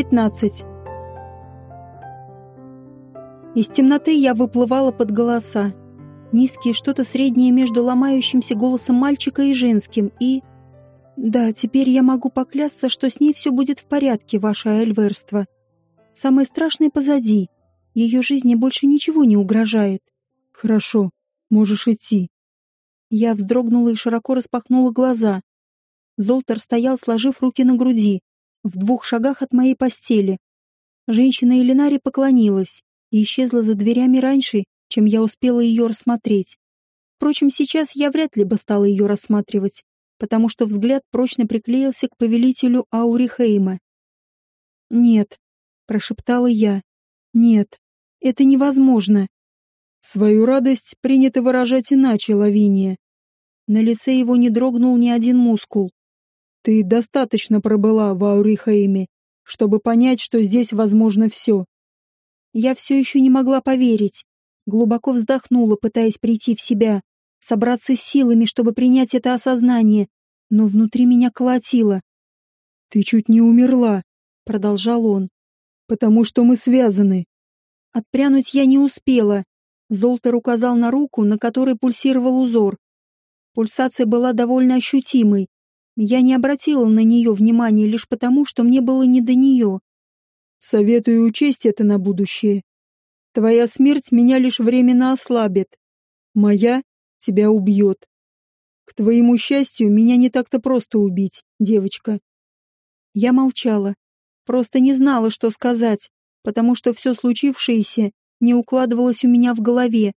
15. Из темноты я выплывала под голоса. Низкие, что-то среднее между ломающимся голосом мальчика и женским, и... Да, теперь я могу поклясться, что с ней все будет в порядке, ваше эльверство. Самое страшное позади. Ее жизни больше ничего не угрожает. Хорошо, можешь идти. Я вздрогнула и широко распахнула глаза. Золтер стоял, сложив руки на груди, в двух шагах от моей постели. Женщина Элинари поклонилась и исчезла за дверями раньше, чем я успела ее рассмотреть. Впрочем, сейчас я вряд ли бы стала ее рассматривать потому что взгляд прочно приклеился к повелителю Аурихейма. «Нет», — прошептала я, — «нет, это невозможно». Свою радость принято выражать иначе, Лавиния. На лице его не дрогнул ни один мускул. Ты достаточно пробыла в Аурихейме, чтобы понять, что здесь возможно все. Я все еще не могла поверить. Глубоко вздохнула, пытаясь прийти в себя собраться с силами, чтобы принять это осознание, но внутри меня колотило. «Ты чуть не умерла», — продолжал он, — «потому что мы связаны». Отпрянуть я не успела. Золтер указал на руку, на которой пульсировал узор. Пульсация была довольно ощутимой. Я не обратила на нее внимания лишь потому, что мне было не до нее. «Советую учесть это на будущее. Твоя смерть меня лишь временно ослабит. Моя тебя убьет. К твоему счастью, меня не так-то просто убить, девочка. Я молчала. Просто не знала, что сказать, потому что все случившееся не укладывалось у меня в голове.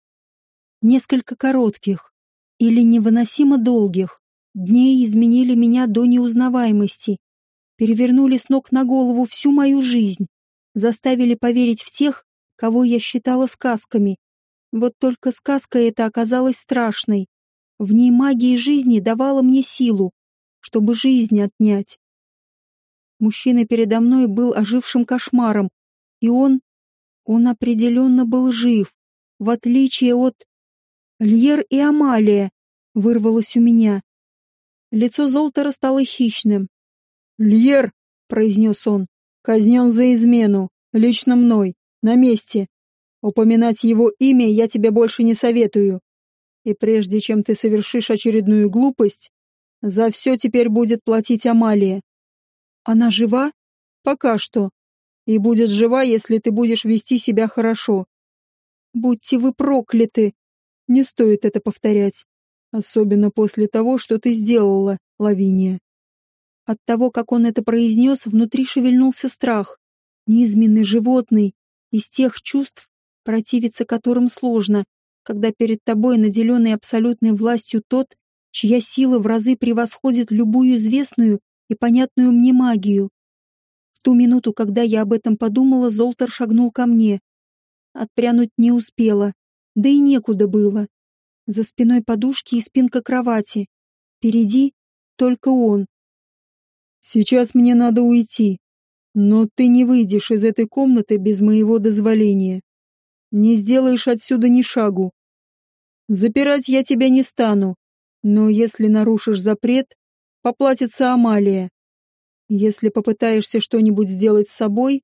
Несколько коротких или невыносимо долгих дней изменили меня до неузнаваемости, перевернули с ног на голову всю мою жизнь, заставили поверить в тех, кого я считала сказками, вот только сказка эта оказалась страшной. В ней магия жизни давала мне силу, чтобы жизнь отнять. Мужчина передо мной был ожившим кошмаром, и он... он определенно был жив, в отличие от... Льер и Амалия вырвалось у меня. Лицо Золтера стало хищным. «Льер!» — произнес он. «Казнен за измену, лично мной, на месте. Упоминать его имя я тебе больше не советую. И прежде чем ты совершишь очередную глупость, за все теперь будет платить Амалия. Она жива? Пока что. И будет жива, если ты будешь вести себя хорошо. Будьте вы прокляты. Не стоит это повторять. Особенно после того, что ты сделала, Лавиния. От того, как он это произнес, внутри шевельнулся страх. Низменный животный, из тех чувств, противиться которым сложно, когда перед тобой наделенный абсолютной властью тот, чья сила в разы превосходит любую известную и понятную мне магию. В ту минуту, когда я об этом подумала, Золтер шагнул ко мне. Отпрянуть не успела, да и некуда было. За спиной подушки и спинка кровати. Впереди только он. «Сейчас мне надо уйти, но ты не выйдешь из этой комнаты без моего дозволения не сделаешь отсюда ни шагу. Запирать я тебя не стану, но если нарушишь запрет, поплатится Амалия. Если попытаешься что-нибудь сделать с собой,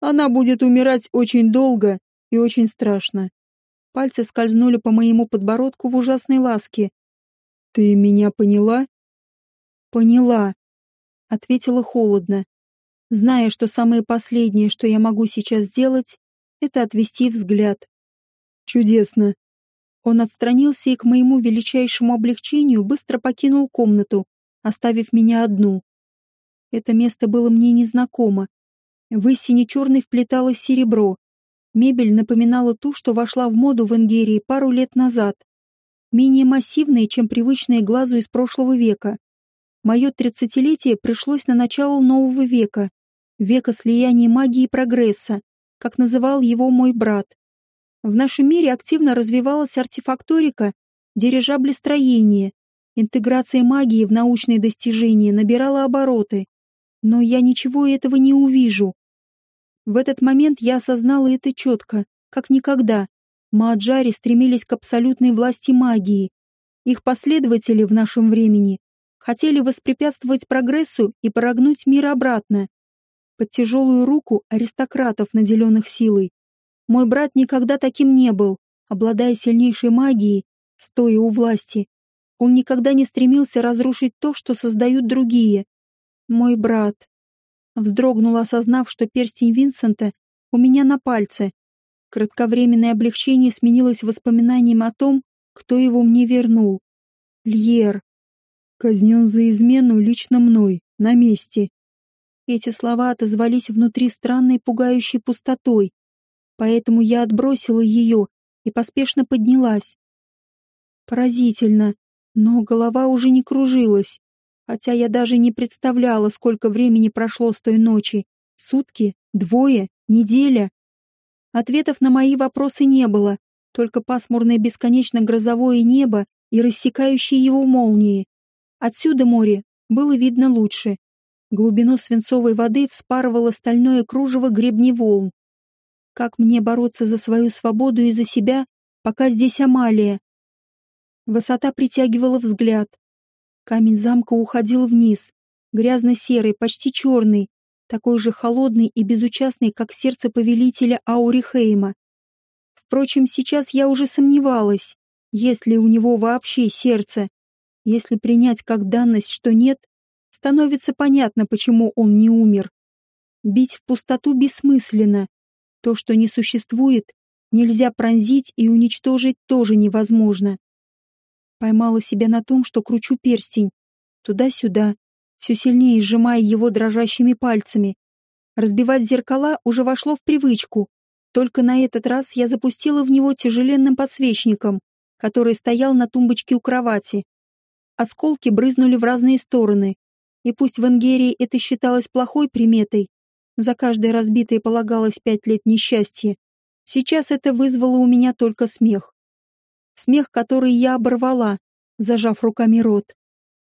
она будет умирать очень долго и очень страшно. Пальцы скользнули по моему подбородку в ужасной ласке. «Ты меня поняла?» «Поняла», — ответила холодно, зная, что самое последнее, что я могу сейчас сделать, это отвести взгляд. Чудесно. Он отстранился и к моему величайшему облегчению быстро покинул комнату, оставив меня одну. Это место было мне незнакомо. В истине черной вплеталось серебро. Мебель напоминала ту, что вошла в моду в Энгерии пару лет назад. Менее массивная, чем привычные глазу из прошлого века. Мое тридцатилетие пришлось на начало нового века. Века слияния магии и прогресса, как называл его мой брат. В нашем мире активно развивалась артефакторика, дирижаблестроение, интеграция магии в научные достижения набирала обороты. Но я ничего этого не увижу. В этот момент я осознала это четко, как никогда. Мааджари стремились к абсолютной власти магии. Их последователи в нашем времени хотели воспрепятствовать прогрессу и прогнуть мир обратно. под тяжелую руку аристократов, наделенных силой. Мой брат никогда таким не был, обладая сильнейшей магией, стоя у власти. Он никогда не стремился разрушить то, что создают другие. Мой брат. Вздрогнула, осознав, что перстень Винсента у меня на пальце. Кратковременное облегчение сменилось воспоминанием о том, кто его мне вернул. Льер. Казнен за измену лично мной, на месте. Эти слова отозвались внутри странной пугающей пустотой, поэтому я отбросила ее и поспешно поднялась. Поразительно, но голова уже не кружилась, хотя я даже не представляла, сколько времени прошло с той ночи. Сутки? Двое? Неделя? Ответов на мои вопросы не было, только пасмурное бесконечно грозовое небо и рассекающие его молнии. Отсюда море было видно лучше. Глубину свинцовой воды вспарывало стальное кружево гребни волн. Как мне бороться за свою свободу и за себя, пока здесь Амалия? Высота притягивала взгляд. Камень замка уходил вниз, грязно-серый, почти черный, такой же холодный и безучастный, как сердце повелителя Аурихейма. Впрочем, сейчас я уже сомневалась, есть ли у него вообще сердце. Если принять как данность, что нет, становится понятно, почему он не умер. Бить в пустоту бессмысленно, то, что не существует, нельзя пронзить и уничтожить тоже невозможно. Поймала себя на том, что кручу перстень. Туда-сюда, все сильнее сжимая его дрожащими пальцами. Разбивать зеркала уже вошло в привычку. Только на этот раз я запустила в него тяжеленным подсвечником, который стоял на тумбочке у кровати. Осколки брызнули в разные стороны. И пусть в Энгерии это считалось плохой приметой, за каждое разбитое полагалось пять лет несчастья. Сейчас это вызвало у меня только смех. Смех, который я оборвала, зажав руками рот.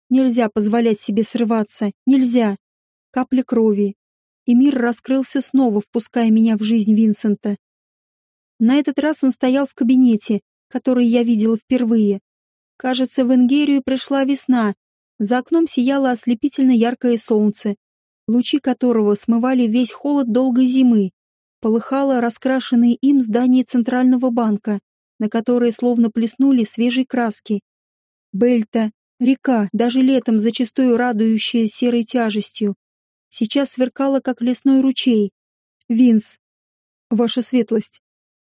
Нельзя позволять себе срываться, нельзя. Капли крови. И мир раскрылся снова, впуская меня в жизнь Винсента. На этот раз он стоял в кабинете, который я видела впервые. Кажется, в Энгерию пришла весна. За окном сияло ослепительно яркое солнце, лучи которого смывали весь холод долгой зимы, полыхало раскрашенное им здание Центрального банка, на которое словно плеснули свежей краски. Бельта, река, даже летом зачастую радующая серой тяжестью, сейчас сверкала, как лесной ручей. Винс, ваша светлость.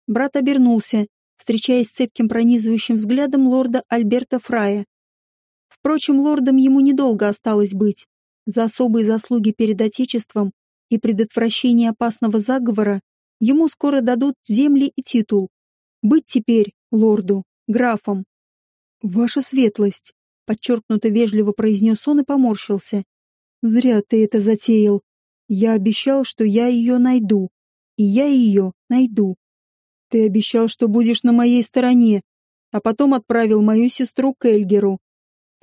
Брат обернулся, встречаясь с цепким пронизывающим взглядом лорда Альберта Фрая. Впрочем, лордом ему недолго осталось быть. За особые заслуги перед Отечеством и предотвращение опасного заговора ему скоро дадут земли и титул. Быть теперь лорду, графом. «Ваша светлость», — подчеркнуто вежливо произнес он и поморщился. «Зря ты это затеял. Я обещал, что я ее найду. И я ее найду. Ты обещал, что будешь на моей стороне, а потом отправил мою сестру к Эльгеру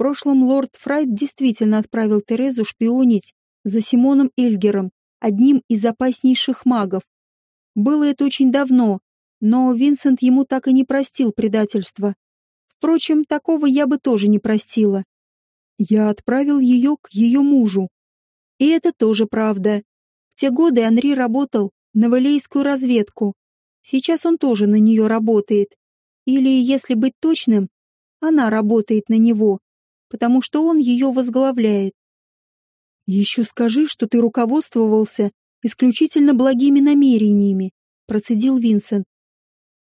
прошлом лорд Фрайт действительно отправил Терезу шпионить за Симоном Эльгером, одним из опаснейших магов. Было это очень давно, но Винсент ему так и не простил предательства. Впрочем, такого я бы тоже не простила. Я отправил ее к ее мужу. И это тоже правда. В те годы Анри работал на валейскую разведку. Сейчас он тоже на нее работает. Или, если быть точным, она работает на него потому что он ее возглавляет. «Еще скажи, что ты руководствовался исключительно благими намерениями», процедил Винсент.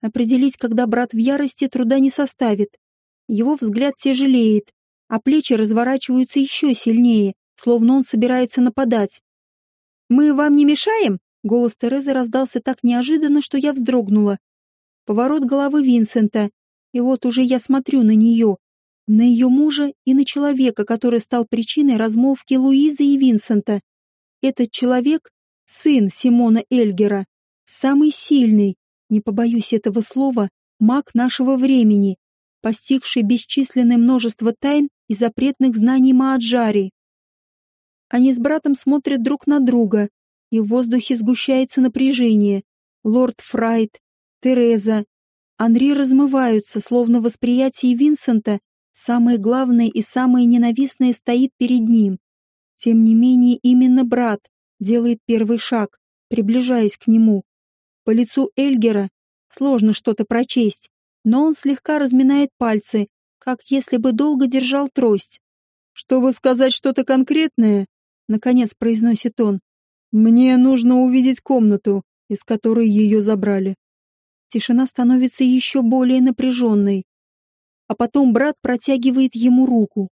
Определить, когда брат в ярости, труда не составит. Его взгляд тяжелеет, а плечи разворачиваются еще сильнее, словно он собирается нападать. «Мы вам не мешаем?» Голос Терезы раздался так неожиданно, что я вздрогнула. Поворот головы Винсента, и вот уже я смотрю на нее, на ее мужа и на человека, который стал причиной размолвки Луизы и Винсента. Этот человек — сын Симона Эльгера, самый сильный, не побоюсь этого слова, маг нашего времени, постигший бесчисленное множество тайн и запретных знаний Мааджари. Они с братом смотрят друг на друга, и в воздухе сгущается напряжение. Лорд Фрайт, Тереза, Анри размываются, словно восприятие Винсента Самое главное и самое ненавистное стоит перед ним. Тем не менее, именно брат, делает первый шаг, приближаясь к нему. По лицу Эльгера сложно что-то прочесть, но он слегка разминает пальцы, как если бы долго держал трость. «Чтобы сказать что-то конкретное», — наконец произносит он, — «мне нужно увидеть комнату, из которой ее забрали». Тишина становится еще более напряженной. А потом брат протягивает ему руку.